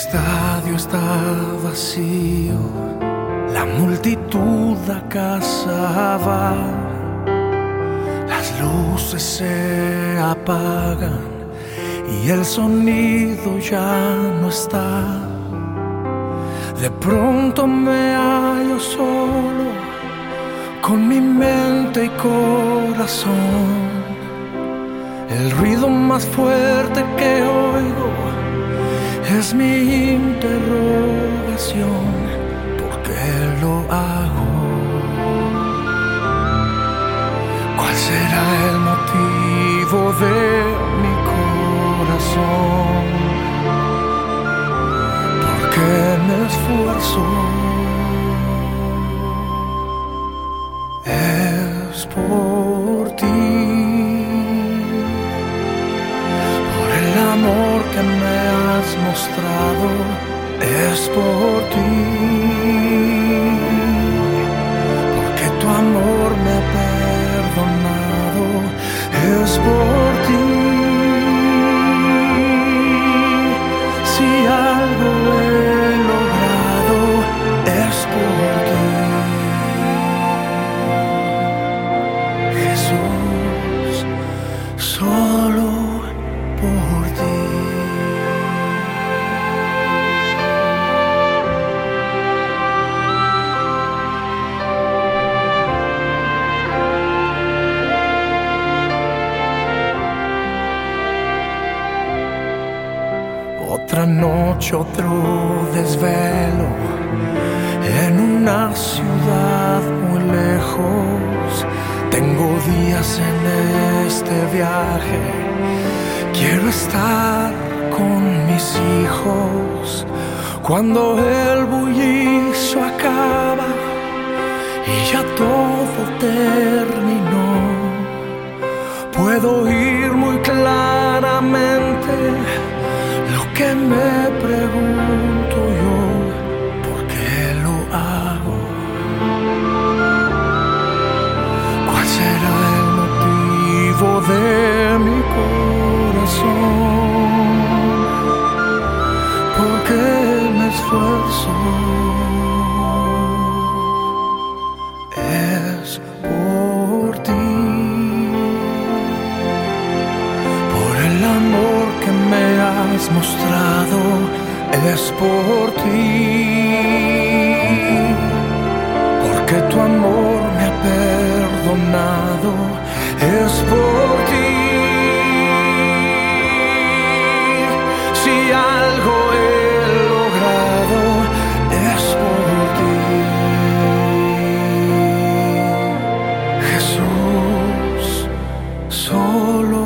Estadio está vacío, la multitud a las luces se apagan y el sonido ya no está. De pronto me hallo solo con mi mente y corazón. El ruido más fuerte que oigo es mi interrogación. ¿Por qué lo hago? ¿Cuál será el motivo de mi corazón? ¿Por qué me esfuerzo? Es por ti. Por el amor que me Es por ti. Porque tu amor me ha perdonado. Es por ti. Otra noche, otro desvelo en una ciudad muy lejos. Tengo días en este viaje. Quiero estar con mis hijos cuando el bullicio acaba y ya todo terminó. Puedo oír muy claramente me pregunto yo, ¿por qué lo hago? ¿Cuál será el motivo de mi corazón? ¿Por qué me esfuerzo? es por ti, porque tu amor me ha perdonado, es por ti. Si algo he logrado, es por ti. Jesús, solo